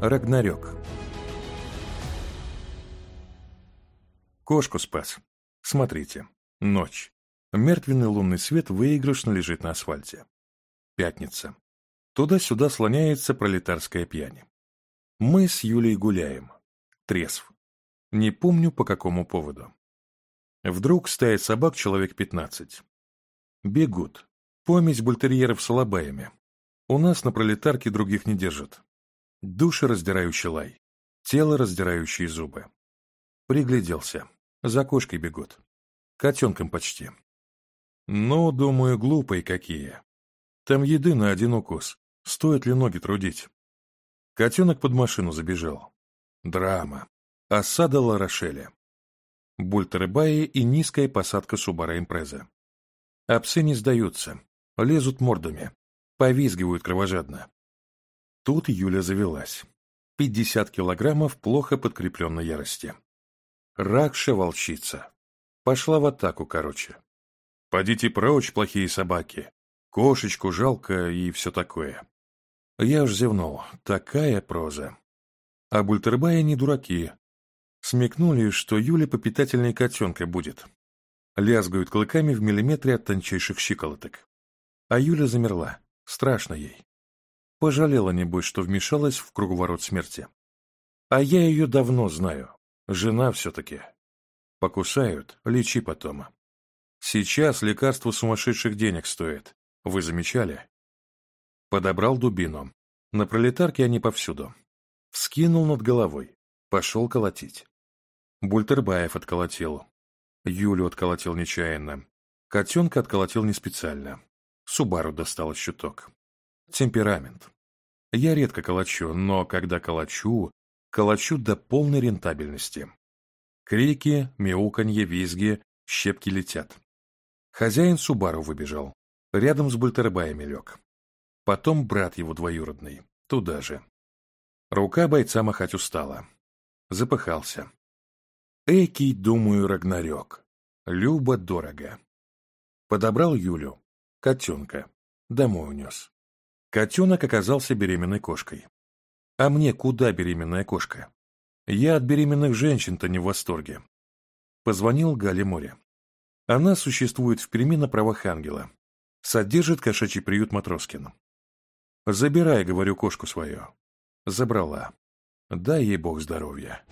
Рагнарёк. Кошку спас. Смотрите. Ночь. Мертвенный лунный свет выигрышно лежит на асфальте. Пятница. Туда-сюда слоняется пролетарская пьянь. Мы с Юлей гуляем. Трезв. Не помню, по какому поводу. Вдруг стая собак человек пятнадцать. Бегут. Помесь бультерьеров с алабаями. У нас на пролетарке других не держат. Душераздирающий лай, тело раздирающие зубы. Пригляделся. За кошкой бегут. Котенком почти. Но, думаю, глупые какие. Там еды на один укус. Стоит ли ноги трудить? Котенок под машину забежал. Драма. Осада Ларошеля. Бультеры-баи и низкая посадка Субара Импреза. Апсы не сдаются. Лезут мордами. Повизгивают кровожадно. Тут Юля завелась. 50 килограммов плохо подкрепленной ярости. Ракша-волчица. Пошла в атаку, короче. Подите прочь, плохие собаки. Кошечку жалко и все такое. Я ж зевнул. Такая проза. А Бультербая не дураки. Смекнули, что Юля попитательной котенка будет. Лязгают клыками в миллиметре от тончайших щиколоток. А Юля замерла. Страшно ей. Пожалела, небось, что вмешалась в круговорот смерти. А я ее давно знаю. Жена все-таки. Покусают, лечи потом. Сейчас лекарство сумасшедших денег стоит. Вы замечали? Подобрал дубину. На пролетарке они повсюду. Вскинул над головой. Пошел колотить. Бультербаев отколотил. Юлю отколотил нечаянно. Котенка отколотил не специально. Субару достал щиток. Темперамент. Я редко калачу, но когда калачу, калачу до полной рентабельности. Крики, мяуканье, визги, щепки летят. Хозяин Субару выбежал. Рядом с Бультербаями лег. Потом брат его двоюродный. Туда же. Рука бойца махать устала. Запыхался. Экий, думаю, Рагнарек. Люба дорого. Подобрал Юлю, котенка, домой унес. Котенок оказался беременной кошкой. А мне куда беременная кошка? Я от беременных женщин-то не в восторге. Позвонил Гале Море. Она существует в Перми на правах ангела. Содержит кошачий приют Матроскин. «Забирай, — говорю, — кошку свою». Забрала. Дай ей бог здоровья.